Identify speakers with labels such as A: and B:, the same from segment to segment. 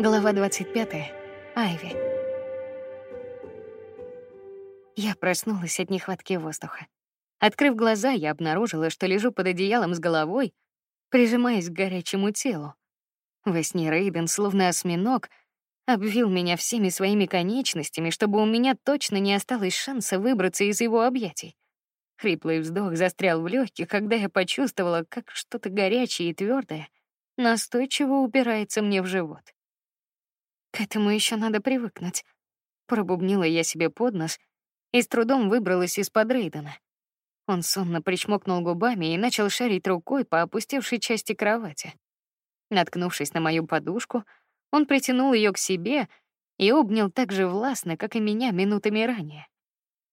A: Глава 25. Айви. Я проснулась от нехватки воздуха. Открыв глаза, я обнаружила, что лежу под одеялом с головой, прижимаясь к горячему телу. Во сне Рейден, словно осьминог, обвил меня всеми своими конечностями, чтобы у меня точно не осталось шанса выбраться из его объятий. Хриплый вздох застрял в легких, когда я почувствовала, как что-то горячее и твердое настойчиво упирается мне в живот. К этому еще надо привыкнуть. Пробубнила я себе под нос и с трудом выбралась из-под Рейдена. Он сонно причмокнул губами и начал шарить рукой по опустевшей части кровати. Наткнувшись на мою подушку, он притянул ее к себе и обнял так же властно, как и меня минутами ранее.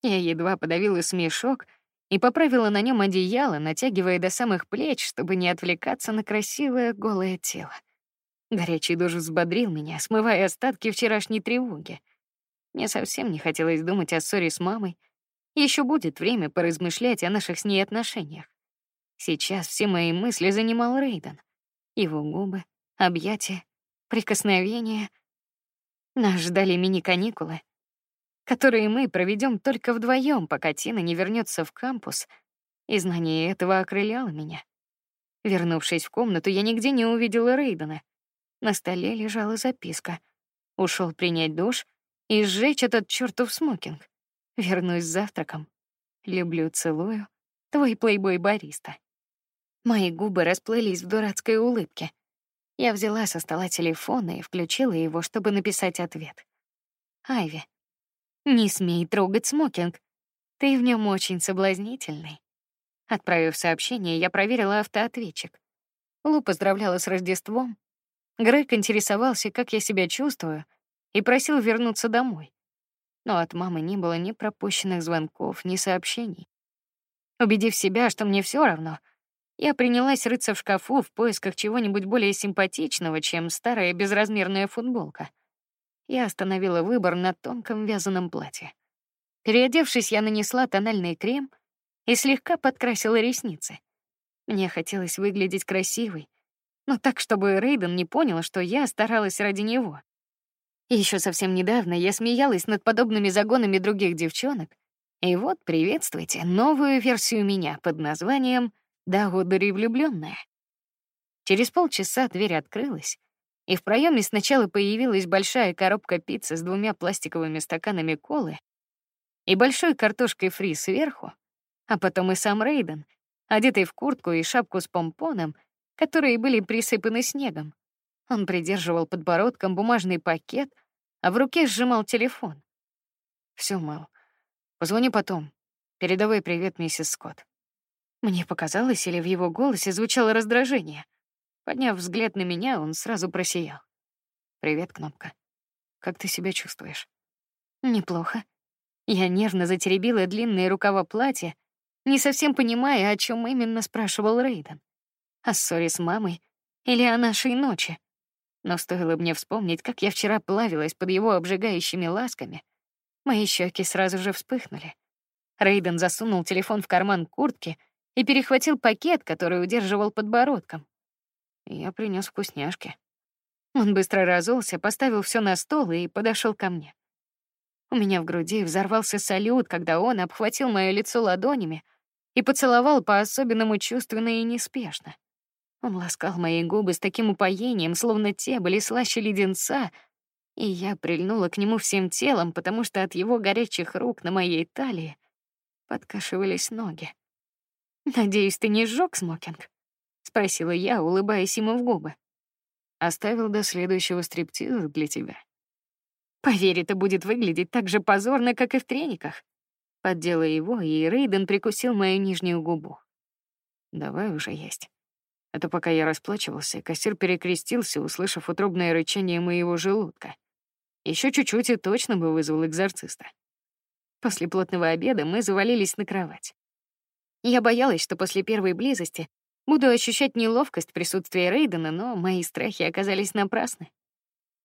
A: Я едва подавила смешок и поправила на нем одеяло, натягивая до самых плеч, чтобы не отвлекаться на красивое голое тело. Горячий душ взбодрил меня, смывая остатки вчерашней тревоги. Мне совсем не хотелось думать о ссоре с мамой. Еще будет время поразмышлять о наших с ней отношениях. Сейчас все мои мысли занимал Рейден. Его губы, объятия, прикосновения. Нас ждали мини-каникулы, которые мы проведем только вдвоем, пока Тина не вернется в кампус, и знание этого окрыляло меня. Вернувшись в комнату, я нигде не увидела Рейдена. На столе лежала записка. Ушел принять душ и сжечь этот чертов смокинг. Вернусь с завтраком. Люблю, целую. Твой плейбой бариста. Мои губы расплылись в дурацкой улыбке. Я взяла со стола телефон и включила его, чтобы написать ответ. Айви, не смей трогать смокинг. Ты в нем очень соблазнительный. Отправив сообщение, я проверила автоответчик. Лу поздравляла с Рождеством, Грег интересовался, как я себя чувствую, и просил вернуться домой. Но от мамы не было ни пропущенных звонков, ни сообщений. Убедив себя, что мне все равно, я принялась рыться в шкафу в поисках чего-нибудь более симпатичного, чем старая безразмерная футболка. Я остановила выбор на тонком вязаном платье. Переодевшись, я нанесла тональный крем и слегка подкрасила ресницы. Мне хотелось выглядеть красивой, но так, чтобы Рейден не понял, что я старалась ради него. Еще совсем недавно я смеялась над подобными загонами других девчонок, и вот, приветствуйте, новую версию меня под названием «Дагодари влюбленная». Через полчаса дверь открылась, и в проеме сначала появилась большая коробка пиццы с двумя пластиковыми стаканами колы и большой картошкой фри сверху, а потом и сам Рейден, одетый в куртку и шапку с помпоном, которые были присыпаны снегом. Он придерживал подбородком бумажный пакет, а в руке сжимал телефон. Все, Мэл. Позвони потом. Передавай привет, миссис Скотт. Мне показалось, или в его голосе звучало раздражение. Подняв взгляд на меня, он сразу просиял. Привет, кнопка. Как ты себя чувствуешь? Неплохо. Я нервно затеребила длинные рукава платья, не совсем понимая, о чем именно спрашивал Рейден о ссоре с мамой или о нашей ночи. Но стоило мне вспомнить, как я вчера плавилась под его обжигающими ласками, мои щеки сразу же вспыхнули. Рейден засунул телефон в карман куртки и перехватил пакет, который удерживал подбородком. Я принес вкусняшки. Он быстро разулся, поставил все на стол и подошел ко мне. У меня в груди взорвался салют, когда он обхватил мое лицо ладонями и поцеловал по-особенному чувственно и неспешно. Он ласкал мои губы с таким упоением, словно те были слаще леденца, и я прильнула к нему всем телом, потому что от его горячих рук на моей талии подкашивались ноги. Надеюсь, ты не сжег смокинг? спросила я, улыбаясь ему в губы. Оставил до следующего стриптиза для тебя. Поверь, это будет выглядеть так же позорно, как и в трениках. Поддела его, и Рейден прикусил мою нижнюю губу. Давай уже есть. Это пока я расплачивался, кассир перекрестился, услышав утробное рычание моего желудка. Еще чуть-чуть и точно бы вызвал экзорциста. После плотного обеда мы завалились на кровать. Я боялась, что после первой близости буду ощущать неловкость присутствия Рейдена, но мои страхи оказались напрасны.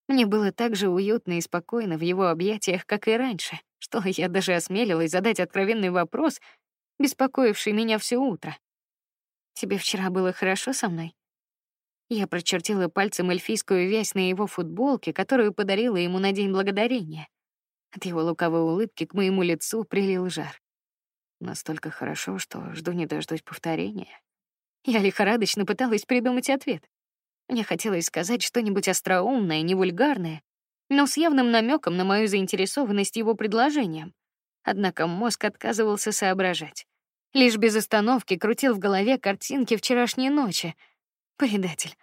A: Мне было так же уютно и спокойно в его объятиях, как и раньше, что я даже осмелилась задать откровенный вопрос, беспокоивший меня все утро. Тебе вчера было хорошо со мной? Я прочертила пальцем эльфийскую вязь на его футболке, которую подарила ему на День Благодарения. От его лукавой улыбки к моему лицу прилил жар. Настолько хорошо, что жду не дождусь повторения. Я лихорадочно пыталась придумать ответ. Мне хотелось сказать что-нибудь остроумное, не вульгарное, но с явным намеком на мою заинтересованность его предложением. Однако мозг отказывался соображать. Лишь без остановки крутил в голове картинки вчерашней ночи. Предатель.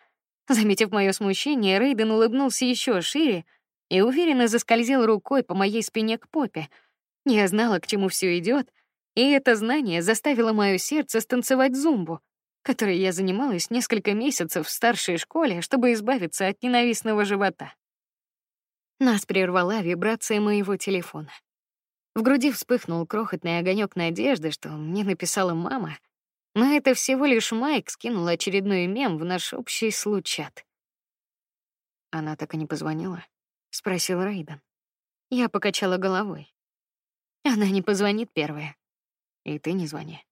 A: Заметив мое смущение, Рейден улыбнулся еще шире и уверенно заскользил рукой по моей спине к попе. Я знала, к чему все идет, и это знание заставило мое сердце станцевать зумбу, которой я занималась несколько месяцев в старшей школе, чтобы избавиться от ненавистного живота. Нас прервала вибрация моего телефона. В груди вспыхнул крохотный огонек надежды, что мне написала мама, но это всего лишь Майк скинул очередной мем в наш общий случат. Она так и не позвонила, спросил Рейден. Я покачала головой. Она не позвонит первая. И ты не звони.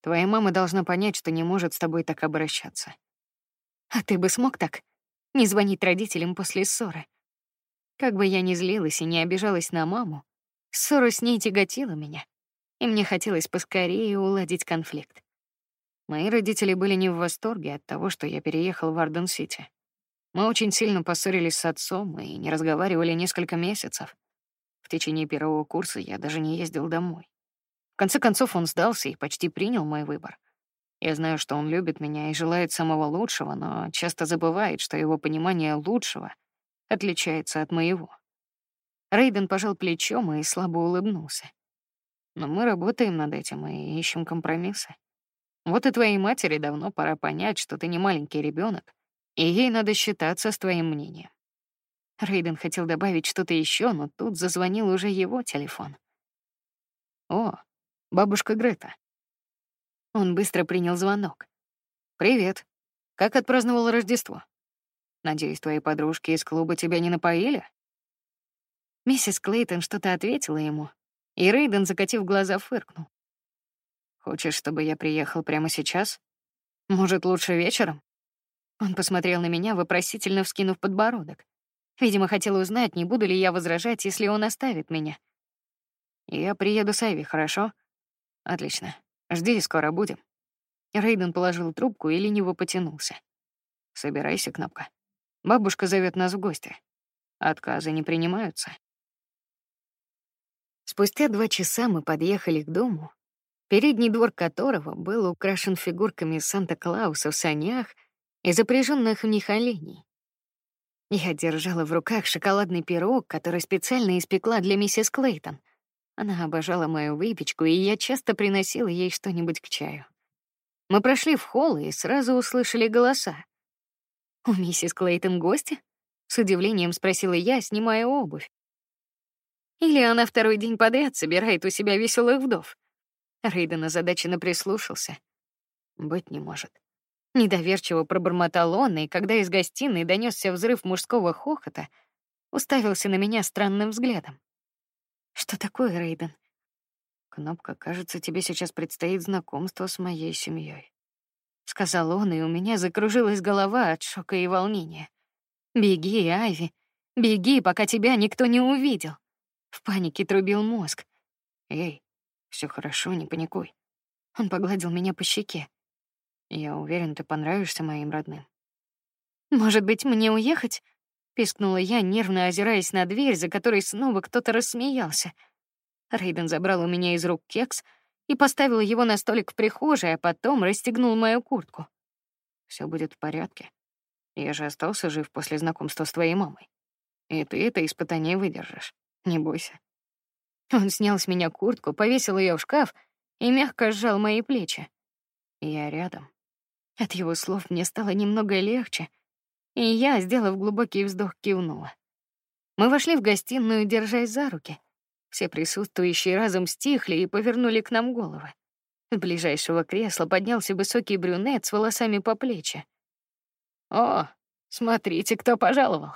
A: Твоя мама должна понять, что не может с тобой так обращаться. А ты бы смог так не звонить родителям после ссоры? Как бы я ни злилась и не обижалась на маму, ссора с ней тяготила меня, и мне хотелось поскорее уладить конфликт. Мои родители были не в восторге от того, что я переехал в Арден-Сити. Мы очень сильно поссорились с отцом и не разговаривали несколько месяцев. В течение первого курса я даже не ездил домой. В конце концов он сдался и почти принял мой выбор. Я знаю, что он любит меня и желает самого лучшего, но часто забывает, что его понимание лучшего отличается от моего. Рейден пожал плечом и слабо улыбнулся. Но мы работаем над этим и ищем компромиссы. Вот и твоей матери давно пора понять, что ты не маленький ребенок, и ей надо считаться с твоим мнением. Рейден хотел добавить что-то еще, но тут зазвонил уже его телефон. О, бабушка Грета. Он быстро принял звонок. Привет. Как отпраздновал Рождество? Надеюсь, твои подружки из клуба тебя не напоили? Миссис Клейтон что-то ответила ему, и Рейден, закатив глаза, фыркнул. Хочешь, чтобы я приехал прямо сейчас? Может, лучше вечером? Он посмотрел на меня, вопросительно вскинув подбородок. Видимо, хотел узнать, не буду ли я возражать, если он оставит меня. Я приеду с Айви, хорошо? Отлично. Жди, скоро будем. Рейден положил трубку и лениво потянулся. Собирайся, Кнопка. Бабушка зовет нас в гости. Отказы не принимаются. Спустя два часа мы подъехали к дому, передний двор которого был украшен фигурками Санта-Клауса в санях и запряженных в них оленей. Я держала в руках шоколадный пирог, который специально испекла для миссис Клейтон. Она обожала мою выпечку, и я часто приносила ей что-нибудь к чаю. Мы прошли в холл и сразу услышали голоса. У миссис Клейтон гости? С удивлением спросила я, снимая обувь. Или она второй день подряд собирает у себя веселых вдов? Рейден озадаченно прислушался. Быть не может. Недоверчиво пробормотал он, и когда из гостиной донесся взрыв мужского хохота, уставился на меня странным взглядом. Что такое, Рейден? Кнопка, кажется, тебе сейчас предстоит знакомство с моей семьей сказал он, и у меня закружилась голова от шока и волнения. Беги, Айви, беги, пока тебя никто не увидел. В панике трубил мозг. Эй, все хорошо, не паникуй. Он погладил меня по щеке. Я уверен, ты понравишься моим родным. Может быть, мне уехать? пискнула я, нервно озираясь на дверь, за которой снова кто-то рассмеялся. Рейден забрал у меня из рук кекс, и поставил его на столик в прихожей, а потом расстегнул мою куртку. Все будет в порядке. Я же остался жив после знакомства с твоей мамой. И ты это испытание выдержишь. Не бойся. Он снял с меня куртку, повесил ее в шкаф и мягко сжал мои плечи. Я рядом. От его слов мне стало немного легче, и я, сделав глубокий вздох, кивнула. Мы вошли в гостиную, держась за руки. Все присутствующие разом стихли и повернули к нам головы. С ближайшего кресла поднялся высокий брюнет с волосами по плечи. О, смотрите, кто пожаловал.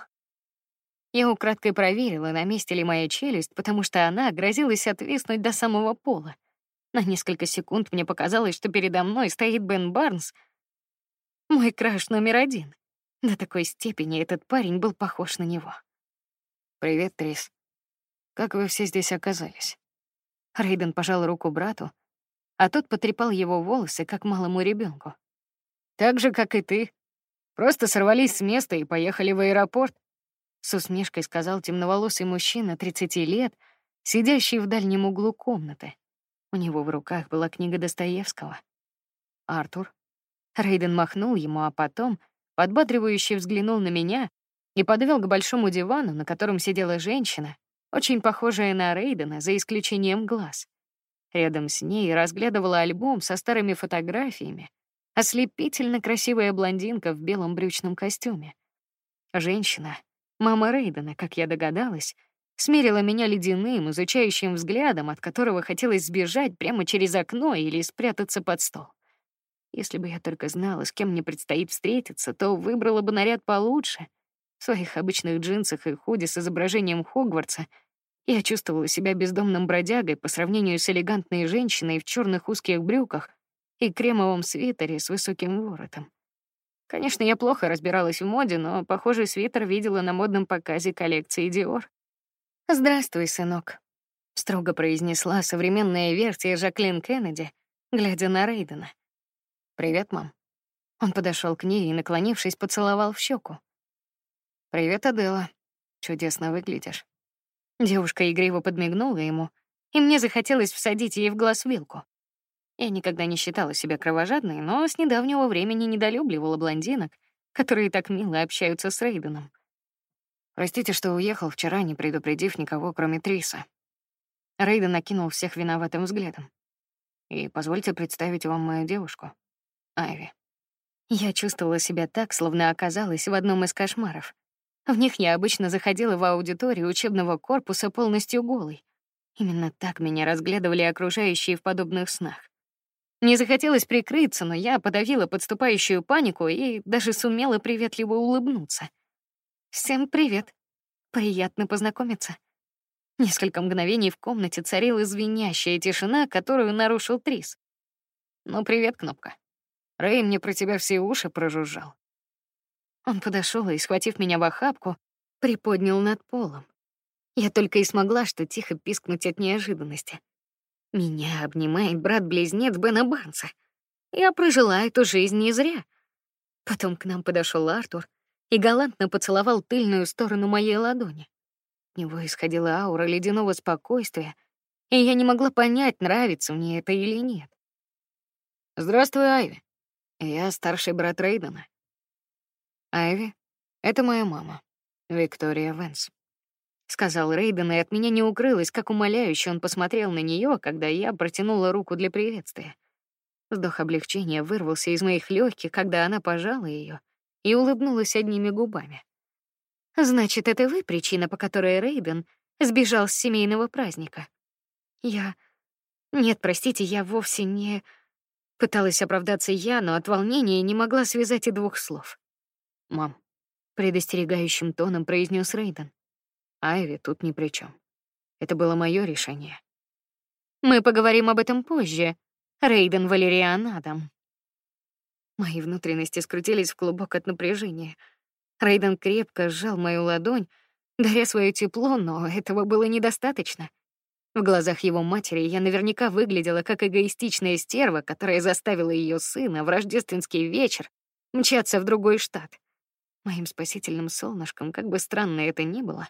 A: Я украдкой проверила, на месте ли моя челюсть, потому что она грозилась отвиснуть до самого пола. На несколько секунд мне показалось, что передо мной стоит Бен Барнс, мой краш номер один. До такой степени этот парень был похож на него.
B: Привет, Трис. Как вы все здесь оказались?
A: Рейден пожал руку брату, а тот потрепал его волосы, как малому ребенку.
B: Так же, как и ты. Просто сорвались с места и поехали в аэропорт.
A: С усмешкой сказал темноволосый мужчина 30 лет, сидящий в дальнем углу комнаты. У него в руках была книга Достоевского. Артур. Рейден махнул ему, а потом, подбадривающе взглянул на меня и подвел к большому дивану, на котором сидела женщина, очень похожая на Рейдена, за исключением глаз. Рядом с ней разглядывала альбом со старыми фотографиями, ослепительно красивая блондинка в белом брючном костюме. Женщина, мама Рейдена, как я догадалась, смерила меня ледяным, изучающим взглядом, от которого хотелось сбежать прямо через окно или спрятаться под стол. Если бы я только знала, с кем мне предстоит встретиться, то выбрала бы наряд получше — в своих обычных джинсах и худи с изображением Хогвартса я чувствовала себя бездомным бродягой по сравнению с элегантной женщиной в черных узких брюках и кремовом свитере с высоким воротом. Конечно, я плохо разбиралась в моде, но похожий свитер видела на модном показе коллекции Dior. «Здравствуй, сынок», — строго произнесла современная версия Жаклин Кеннеди, глядя на Рейдена.
B: «Привет, мам».
A: Он подошел к ней и, наклонившись, поцеловал в щеку.
B: Привет, Адела. Чудесно выглядишь.
A: Девушка игриво подмигнула ему, и мне захотелось всадить ей в глаз вилку. Я никогда не считала себя кровожадной, но с недавнего времени недолюбливала блондинок, которые так мило общаются с Рейденом.
B: Простите, что уехал вчера, не предупредив никого, кроме Триса.
A: Рейден накинул всех виноватым взглядом.
B: И позвольте представить вам мою девушку, Айви.
A: Я чувствовала себя так, словно оказалась в одном из кошмаров. В них я обычно заходила в аудиторию учебного корпуса полностью голой. Именно так меня разглядывали окружающие в подобных снах. Мне захотелось прикрыться, но я подавила подступающую панику и даже сумела приветливо улыбнуться. Всем привет. Приятно познакомиться. Несколько мгновений в комнате царила звенящая тишина, которую нарушил Трис.
B: Ну привет, кнопка. Рэй мне про тебя все уши прожужжал.
A: Он подошел и, схватив меня в охапку, приподнял над полом. Я только и смогла что тихо пискнуть от неожиданности. Меня обнимает брат-близнец Бена Банса. Я прожила эту жизнь не зря. Потом к нам подошел Артур и галантно поцеловал тыльную сторону моей ладони. От него исходила аура ледяного спокойствия, и я не могла понять, нравится мне это или нет.
B: Здравствуй, Айви. Я старший брат Рейдена. Айви, это моя мама, Виктория Венс.
A: Сказал Рейден, и от меня не укрылось, как умоляюще он посмотрел на нее, когда я протянула руку для приветствия. Вздох облегчения вырвался из моих легких, когда она пожала ее и улыбнулась одними губами. Значит, это вы причина, по которой Рейден сбежал с семейного праздника. Я Нет, простите, я вовсе не пыталась оправдаться я, но от волнения не могла связать и двух слов.
B: Мам,
A: предостерегающим тоном произнес Рейден.
B: Айви тут ни при чем. Это было мое решение.
A: Мы поговорим об этом позже. Рейден Валериан Адам. Мои внутренности скрутились в клубок от напряжения. Рейден крепко сжал мою ладонь, даря свое тепло, но этого было недостаточно. В глазах его матери я наверняка выглядела как эгоистичная стерва, которая заставила ее сына в рождественский вечер мчаться в другой штат. Моим спасительным солнышком, как бы странно это ни было,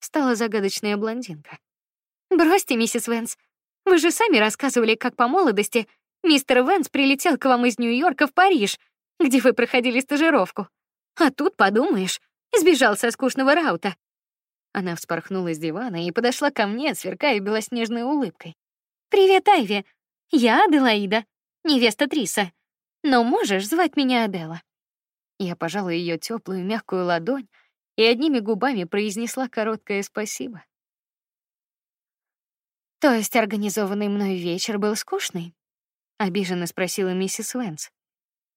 A: стала загадочная блондинка. Бросьте, миссис Венс. Вы же сами рассказывали, как по молодости мистер Венс прилетел к вам из Нью-Йорка в Париж, где вы проходили стажировку. А тут, подумаешь, сбежал со скучного раута. Она вспорхнула с дивана и подошла ко мне, сверкая белоснежной улыбкой. Привет, Айви. Я Аделаида, невеста Триса. Но можешь звать меня Адела. Я пожала ее теплую мягкую ладонь и одними губами произнесла короткое спасибо. То есть организованный мной вечер был скучный? обиженно спросила миссис Венс.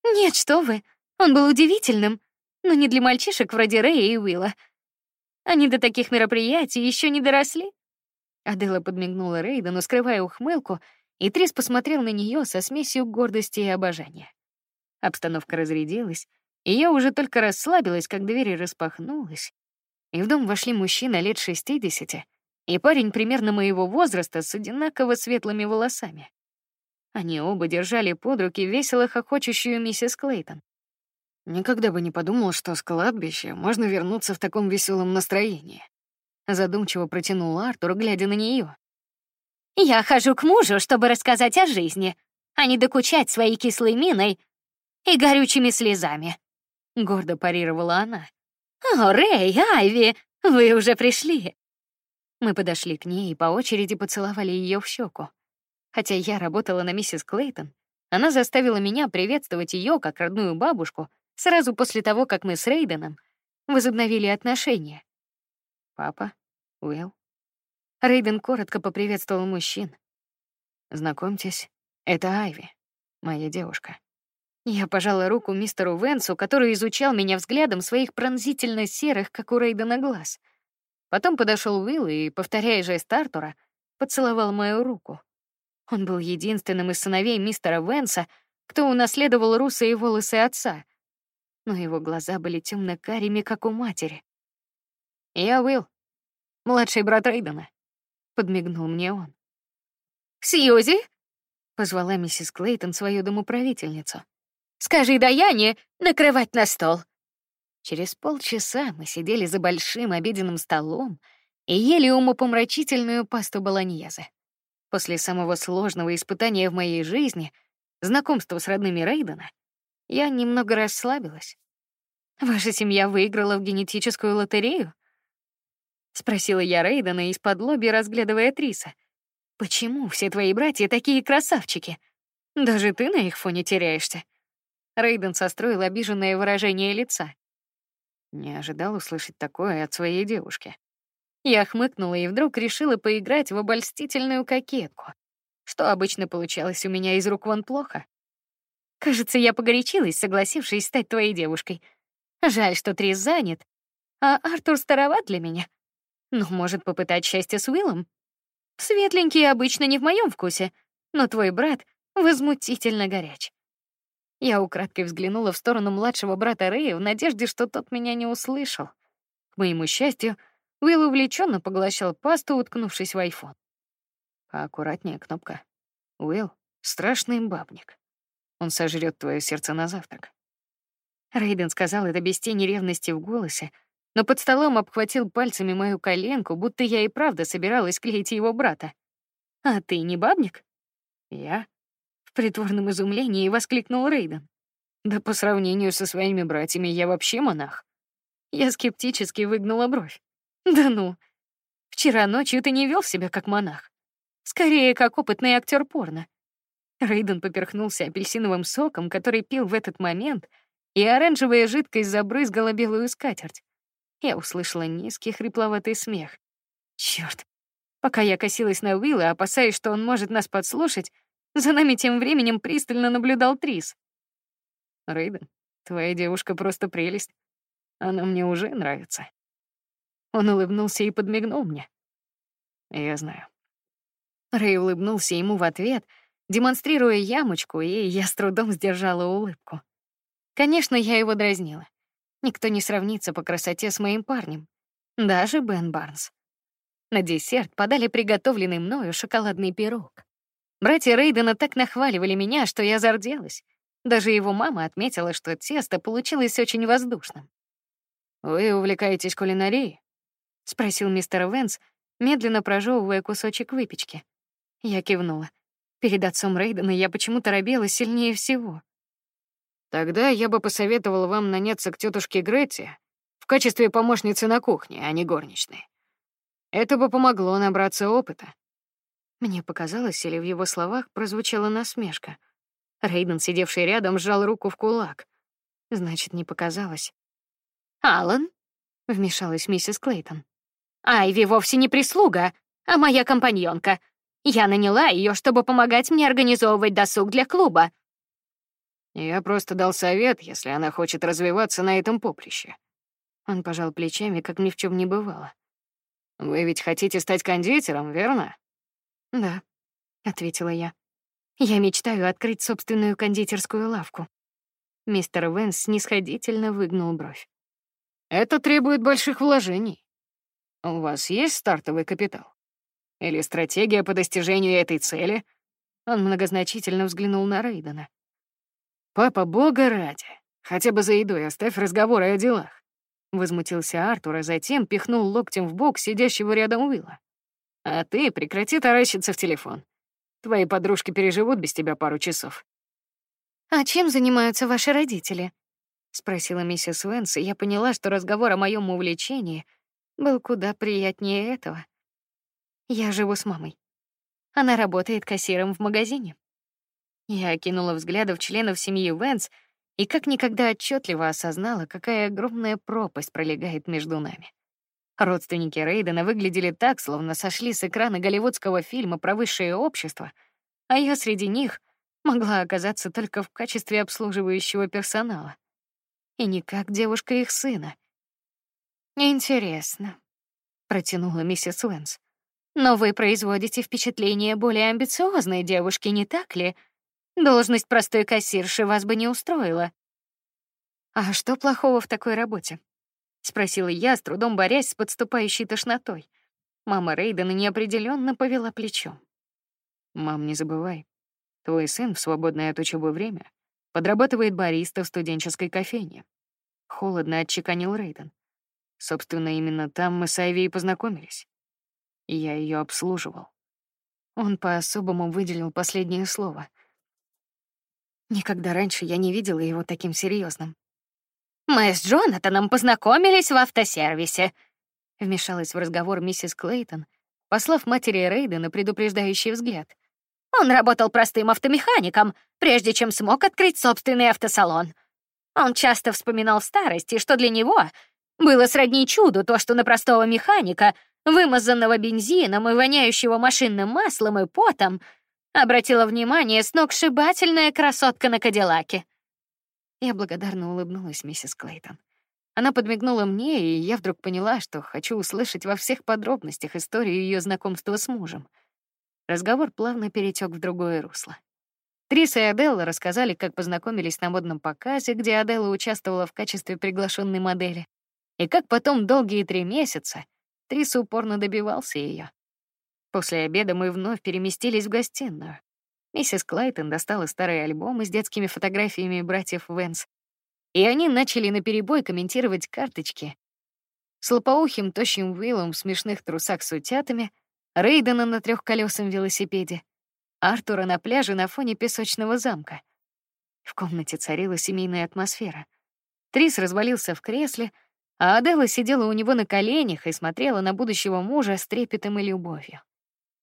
A: Нет, что вы? Он был удивительным, но не для мальчишек вроде Рэя и Уилла. Они до таких мероприятий еще не доросли. Адела подмигнула Рейдену, скрывая ухмылку, и Трис посмотрел на нее со смесью гордости и обожания. Обстановка разрядилась, и я уже только расслабилась, как дверь распахнулась, и в дом вошли мужчина лет шестидесяти и парень примерно моего возраста с одинаково светлыми волосами. Они оба держали под руки весело хохочущую миссис Клейтон. Никогда бы не подумал, что с кладбища можно вернуться в таком веселом настроении. Задумчиво протянул Артур, глядя на нее.
C: Я хожу к мужу, чтобы рассказать о жизни, а не докучать своей кислой миной и горючими слезами. Гордо парировала она. О, Рэй, Айви, вы уже пришли.
A: Мы подошли к ней и по очереди поцеловали ее в щеку. Хотя я работала на миссис Клейтон, она заставила меня приветствовать ее как родную бабушку сразу после того, как мы с Рейденом возобновили отношения. Папа, Уилл. Рейден коротко поприветствовал мужчин. Знакомьтесь, это Айви, моя девушка. Я пожала руку мистеру Венсу, который изучал меня взглядом своих пронзительно серых, как у Рейдена, глаз. Потом подошел Уилл и, повторяя жест Артура, поцеловал мою руку. Он был единственным из сыновей мистера Венса, кто унаследовал русые волосы отца, но его глаза были темно-карими, как у матери. Я Уилл, младший брат Рейдена, подмигнул мне он.
C: Сьюзи,
A: позвала миссис Клейтон свою домоправительницу.
C: Скажи Даяне накрывать на стол.
A: Через полчаса мы сидели за большим обеденным столом и ели умопомрачительную пасту болоньезе. После самого сложного испытания в моей жизни, знакомства с родными Рейдена, я немного расслабилась. Ваша семья выиграла в генетическую лотерею? спросила я Рейдена из-под лоби, разглядывая Триса. Почему все твои братья такие красавчики? Даже ты на их фоне теряешься. Рейден состроил обиженное выражение лица. Не ожидал услышать такое от своей девушки. Я хмыкнула и вдруг решила поиграть в обольстительную кокетку, что обычно получалось у меня из рук вон плохо. Кажется, я погорячилась, согласившись стать твоей девушкой. Жаль, что Трис занят, а Артур староват для меня. Но может попытать счастье с Уиллом? Светленький обычно не в моем вкусе, но твой брат возмутительно горяч. Я украдкой взглянула в сторону младшего брата Рэя в надежде, что тот меня не услышал. К моему счастью, Уилл увлеченно поглощал пасту, уткнувшись в айфон. Аккуратнее, кнопка. Уилл — страшный бабник. Он сожрет твое сердце на завтрак. Рейден сказал это без тени ревности в голосе, но под столом обхватил пальцами мою коленку, будто я и правда собиралась клеить его брата. А ты не бабник? Я? В притворном изумлении воскликнул Рейден. Да по сравнению со своими братьями я вообще монах. Я скептически выгнула бровь. Да ну. Вчера ночью ты не вел себя как монах. Скорее, как опытный актер порно. Рейден поперхнулся апельсиновым соком, который пил в этот момент, и оранжевая жидкость забрызгала белую скатерть. Я услышала низкий хрипловатый смех. Черт! Пока я косилась на Уилла, опасаясь, что он может нас подслушать, за нами тем временем пристально наблюдал Трис. Рейден, твоя девушка просто прелесть. Она мне уже нравится. Он улыбнулся и подмигнул мне. Я знаю. Рэй улыбнулся ему в ответ, демонстрируя ямочку, и я с трудом сдержала улыбку. Конечно, я его дразнила. Никто не сравнится по красоте с моим парнем, даже Бен Барнс. На десерт подали приготовленный мною шоколадный пирог. Братья Рейдена так нахваливали меня, что я зарделась. Даже его мама отметила, что тесто получилось очень воздушным. «Вы увлекаетесь кулинарией?» — спросил мистер Венс, медленно прожевывая кусочек выпечки. Я кивнула. Перед отцом Рейдена я почему-то робела сильнее всего. «Тогда я бы посоветовал вам наняться к тетушке Гретте в качестве помощницы на кухне, а не горничной. Это бы помогло набраться опыта. Мне показалось, или в его словах прозвучала насмешка. Рейден, сидевший рядом, сжал руку в кулак. Значит, не показалось.
C: «Алан?» — вмешалась миссис Клейтон. «Айви вовсе не прислуга, а моя компаньонка. Я наняла ее, чтобы помогать мне организовывать досуг для клуба».
A: «Я просто дал совет, если она хочет развиваться на этом поприще». Он пожал плечами, как ни в чем не бывало. «Вы ведь хотите стать кондитером, верно?» Да, ответила я. Я мечтаю открыть собственную кондитерскую лавку. Мистер Венс снисходительно выгнул бровь.
B: Это требует больших вложений. У вас есть стартовый капитал? Или стратегия по достижению этой цели?
A: Он многозначительно взглянул на Рейдена.
B: Папа, бога ради, хотя бы за едой оставь разговоры о делах.
A: Возмутился Артур, а затем пихнул локтем в бок сидящего рядом Уилла.
B: А ты прекрати таращиться в телефон. Твои подружки переживут без тебя пару часов.
A: А чем занимаются ваши родители? спросила миссис Венс, и я поняла, что разговор о моем увлечении был куда приятнее этого. Я живу с мамой. Она работает кассиром в магазине. Я окинула взглядом членов семьи Венс и как никогда отчетливо осознала, какая огромная пропасть пролегает между нами. Родственники Рейдена выглядели так, словно сошли с экрана голливудского фильма про высшее общество, а я среди них могла оказаться только в качестве обслуживающего персонала. И не как девушка их сына. Интересно, протянула миссис Уэнс. Но вы производите впечатление более амбициозной девушки, не так ли? Должность простой кассирши вас бы не устроила. А что плохого в такой работе? Спросила я, с трудом борясь с подступающей тошнотой. Мама Рейдена неопределенно повела плечом.
B: Мам, не забывай, твой сын в свободное от учебы время подрабатывает бариста в студенческой кофейне. Холодно отчеканил Рейден. Собственно, именно там мы с Айви и познакомились. Я ее обслуживал.
A: Он по-особому выделил последнее слово. Никогда раньше я не видела его таким серьезным.
C: Мы с Джонатаном познакомились в автосервисе.
A: Вмешалась в разговор миссис Клейтон, послав матери Рейдена предупреждающий взгляд.
C: Он работал простым автомехаником, прежде чем смог открыть собственный автосалон. Он часто вспоминал в старости, что для него было сродни чуду то, что на простого механика, вымазанного бензином и воняющего машинным маслом и потом, обратила внимание сногсшибательная красотка на Кадиллаке.
A: Я благодарно улыбнулась миссис Клейтон. Она подмигнула мне, и я вдруг поняла, что хочу услышать во всех подробностях историю ее знакомства с мужем. Разговор плавно перетек в другое русло. Трис и Аделла рассказали, как познакомились на модном показе, где Аделла участвовала в качестве приглашенной модели, и как потом долгие три месяца Трис упорно добивался ее. После обеда мы вновь переместились в гостиную. Миссис Клайтон достала старые альбомы с детскими фотографиями братьев Венс, и они начали наперебой комментировать карточки с лопоухим тощим Уиллом в смешных трусах с утятами, Рейдена на трехколесном велосипеде, Артура на пляже на фоне песочного замка. В комнате царила семейная атмосфера. Трис развалился в кресле, а Адела сидела у него на коленях и смотрела на будущего мужа с трепетом и любовью.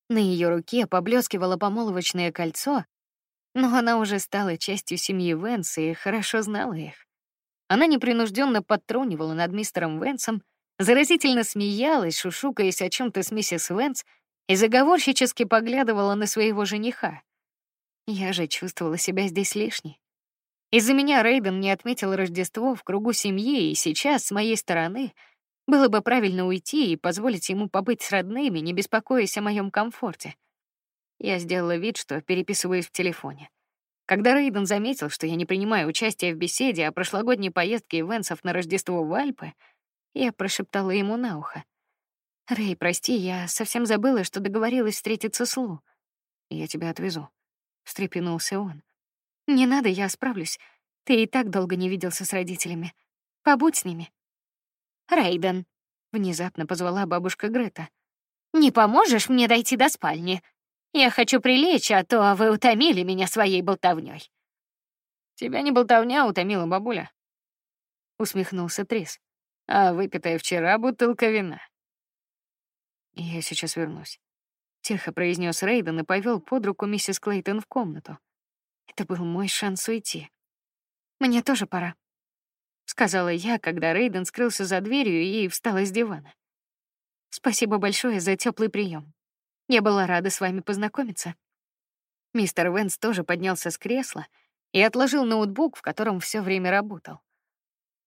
A: На ее руке поблескивало помолвочное кольцо, но она уже стала частью семьи Венс и хорошо знала их. Она непринужденно подтрунивала над мистером Венсом, заразительно смеялась, шушукаясь о чем то с миссис Венс и заговорщически поглядывала на своего жениха. Я же чувствовала себя здесь лишней. Из-за меня Рейден не отметил Рождество в кругу семьи, и сейчас с моей стороны было бы правильно уйти и позволить ему побыть с родными, не беспокоясь о моем комфорте. Я сделала вид, что переписываюсь в телефоне. Когда Рейден заметил, что я не принимаю участия в беседе о прошлогодней поездке Венсов на Рождество в Альпы, я прошептала ему на ухо: Рэй, прости, я совсем забыла, что договорилась встретиться с Лу.
B: Я тебя отвезу. Встрепенулся он.
A: Не надо, я справлюсь. Ты и так долго не виделся с родителями. Побудь с ними.
C: Рейден,
A: внезапно позвала бабушка Грета.
C: Не поможешь мне дойти до спальни? Я хочу прилечь, а то вы утомили меня своей болтовней.
B: Тебя не болтовня утомила, бабуля. Усмехнулся Трис. А выпитая вчера бутылка вина. Я сейчас вернусь. Тихо произнес Рейден и повел под руку миссис Клейтон в комнату.
A: Это был мой шанс уйти. Мне тоже пора, сказала я, когда Рейден скрылся за дверью и встала с дивана. Спасибо большое за теплый прием. Я была рада с вами познакомиться. Мистер Венс тоже поднялся с кресла и отложил ноутбук, в котором все время работал.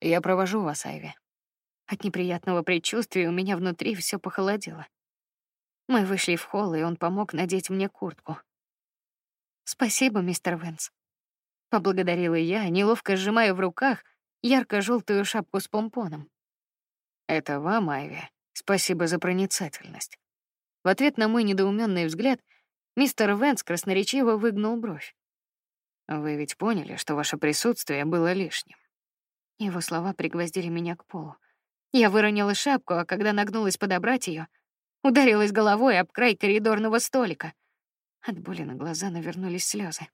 B: Я провожу вас, Айви.
A: От неприятного предчувствия у меня внутри все похолодело. Мы вышли в холл, и он помог надеть мне куртку. Спасибо, мистер Венс. Поблагодарила я, неловко сжимая в руках ярко желтую шапку с помпоном.
B: Это вам, Айви. Спасибо за проницательность. В ответ на мой недоуменный взгляд мистер Венс красноречиво выгнул бровь. Вы ведь поняли, что ваше присутствие было лишним.
A: Его слова пригвоздили меня к полу. Я выронила шапку, а когда нагнулась подобрать ее, ударилась головой об край коридорного столика. От боли на глаза навернулись слезы.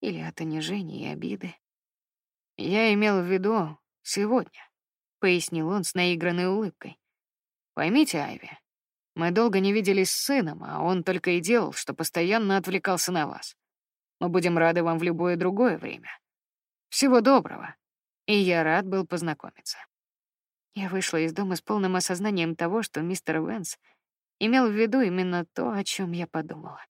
A: Или от унижения и обиды.
B: Я имел в виду сегодня, пояснил он с наигранной улыбкой. Поймите, Айви, мы долго не виделись с сыном, а он только и делал, что постоянно отвлекался на вас. Мы будем рады вам в любое другое время. Всего доброго. И я рад был познакомиться.
A: Я вышла из дома с полным осознанием того, что мистер Венс имел в виду именно то, о чем я подумала.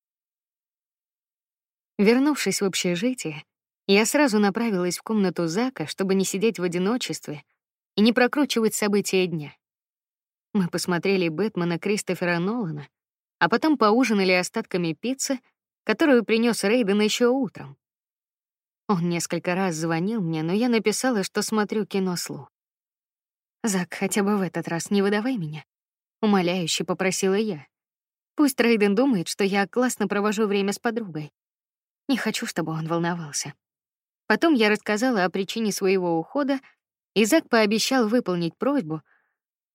A: Вернувшись в общежитие, я сразу направилась в комнату Зака, чтобы не сидеть в одиночестве и не прокручивать события дня. Мы посмотрели Бэтмена Кристофера Нолана, а потом поужинали остатками пиццы, которую принес Рейден еще утром. Он несколько раз звонил мне, но я написала, что смотрю кино Слу. Зак, хотя бы в этот раз не выдавай меня, умоляюще попросила я. Пусть Рейден думает, что я классно провожу время с подругой. Не хочу, чтобы он волновался. Потом я рассказала о причине своего ухода, и Зак пообещал выполнить просьбу.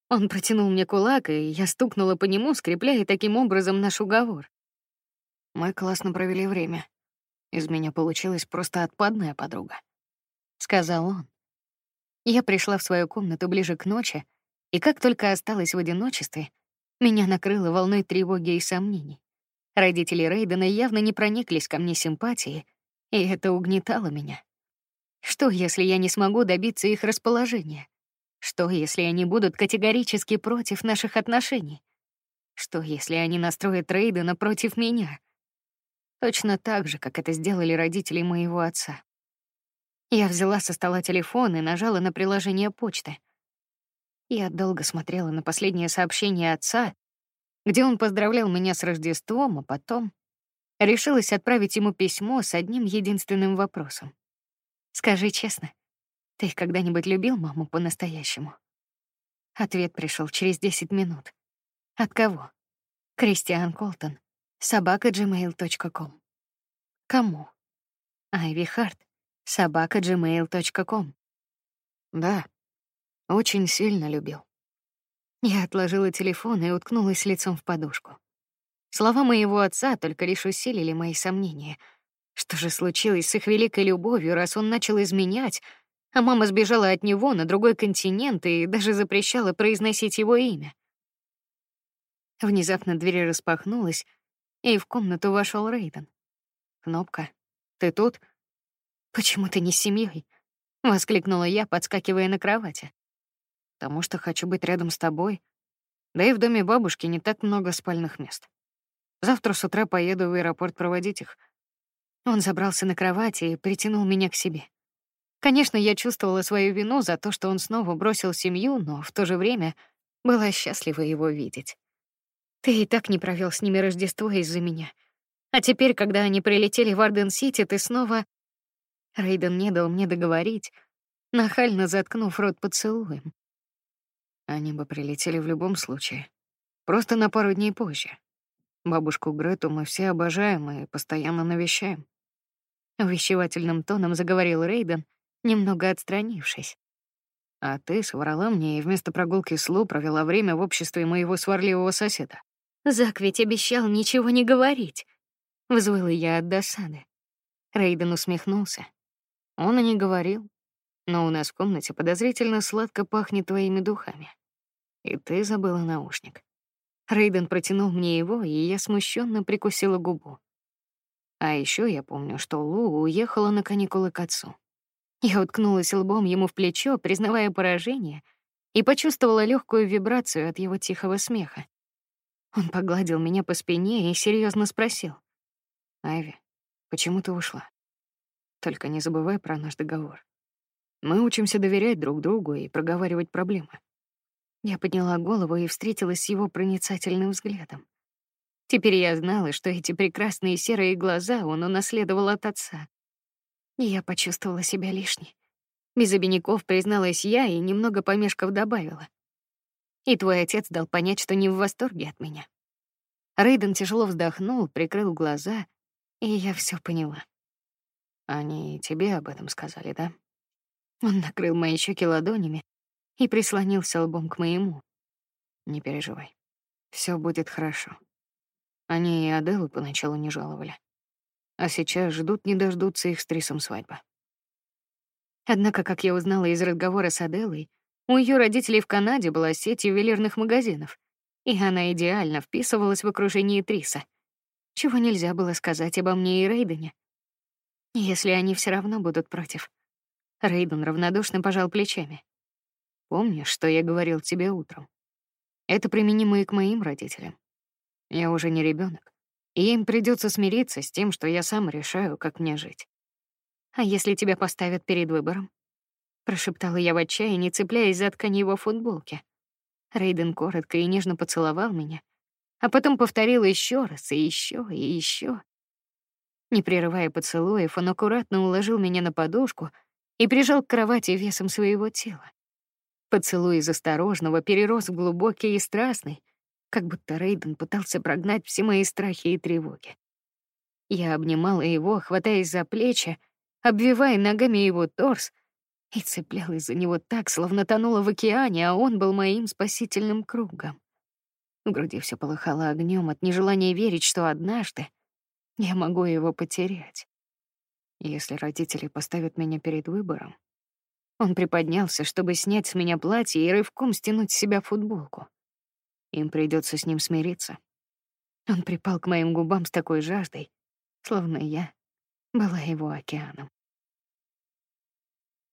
A: Он протянул мне кулак, и я стукнула по нему, скрепляя таким образом наш уговор.
B: Мы классно провели время. Из меня получилась просто отпадная подруга,
A: сказал он. Я пришла в свою комнату ближе к ночи, и как только осталась в одиночестве, меня накрыло волной тревоги и сомнений. Родители Рейдена явно не прониклись ко мне симпатией, и это угнетало меня. Что, если я не смогу добиться их расположения? Что, если они будут категорически против наших отношений? Что, если они настроят Рейдена против меня? Точно так же, как это сделали родители моего отца. Я взяла со стола телефон и нажала на приложение почты. Я долго смотрела на последнее сообщение отца, где он поздравлял меня с Рождеством, а потом решилась отправить ему письмо с одним единственным вопросом. Скажи честно, ты когда-нибудь любил маму по-настоящему? Ответ пришел через 10 минут. От кого? Кристиан Колтон собака gmail.com. Кому? Айви Харт, собака gmail.com.
B: Да, очень сильно любил.
A: Я отложила телефон и уткнулась лицом в подушку. Слова моего отца только лишь усилили мои сомнения. Что же случилось с их великой любовью, раз он начал изменять, а мама сбежала от него на другой континент и даже запрещала произносить его имя? Внезапно дверь распахнулась, и в комнату вошел Рейден. Кнопка, ты тут? Почему ты не с семьей? воскликнула я, подскакивая на кровати.
B: Потому что хочу быть рядом с тобой. Да и в доме бабушки не так много спальных мест. Завтра с утра поеду в аэропорт проводить их.
A: Он забрался на кровати и притянул меня к себе. Конечно, я чувствовала свою вину за то, что он снова бросил семью, но в то же время была счастлива его видеть. Ты и так не провел с ними Рождество из-за меня. А теперь, когда они прилетели в Арден-Сити, ты снова... Рейден не дал мне договорить, нахально заткнув рот поцелуем.
B: Они бы прилетели в любом случае. Просто на пару дней позже. Бабушку Грету мы все обожаем и постоянно навещаем.
A: Увещевательным тоном заговорил Рейден, немного отстранившись.
B: А ты соврала мне и вместо прогулки с Лу провела время в обществе моего сварливого соседа.
A: Зак ведь обещал ничего не говорить. Взвыла я от досады. Рейден усмехнулся.
B: Он и не говорил. Но у нас в комнате подозрительно сладко пахнет твоими духами. И ты забыла наушник.
A: Рейден протянул мне его, и я смущенно прикусила губу.
B: А еще я помню, что Лу уехала на каникулы к отцу.
A: Я уткнулась лбом ему в плечо, признавая поражение, и почувствовала легкую вибрацию от его тихого смеха. Он погладил меня по спине и серьезно спросил:
B: "Айви, почему ты ушла? Только не забывай про наш договор. Мы учимся доверять друг другу и проговаривать проблемы".
A: Я подняла голову и встретилась с его проницательным взглядом. Теперь я знала, что эти прекрасные серые глаза он унаследовал от отца. Я почувствовала себя лишней. Без обиняков призналась я и, немного помешков, добавила. И твой отец дал понять, что не в восторге от меня. Рейден тяжело вздохнул, прикрыл глаза, и я все поняла. Они тебе об этом сказали, да? Он накрыл мои щеки ладонями и прислонился лбом к моему. Не переживай. все будет хорошо. Они и Аделу поначалу не жаловали. А сейчас ждут не дождутся их с Трисом свадьба. Однако, как я узнала из разговора с Аделой, у ее родителей в Канаде была сеть ювелирных магазинов, и она идеально вписывалась в окружение Триса, чего нельзя было сказать обо мне и Рейдене. Если они все равно будут против. Рейден равнодушно пожал плечами. Помнишь, что я говорил тебе утром? Это применимо и к моим родителям. Я уже не ребенок, и им придется смириться с тем, что я сам решаю, как мне жить. А если тебя поставят перед выбором? Прошептала я в отчаянии, цепляясь за ткань его футболки. Рейден коротко и нежно поцеловал меня, а потом повторил еще раз и еще и еще. Не прерывая поцелуев, он аккуратно уложил меня на подушку и прижал к кровати весом своего тела. Поцелуй из осторожного перерос в глубокий и страстный, как будто Рейден пытался прогнать все мои страхи и тревоги. Я обнимала его, хватаясь за плечи, обвивая ногами его торс — и цеплялась за него так, словно тонула в океане, а он был моим спасительным кругом. В груди все полыхало огнем от нежелания верить, что однажды я могу его потерять. Если родители поставят меня перед выбором, он приподнялся, чтобы снять с меня платье и рывком стянуть с себя футболку. Им придется с ним смириться. Он припал к моим губам с такой жаждой, словно я была его океаном.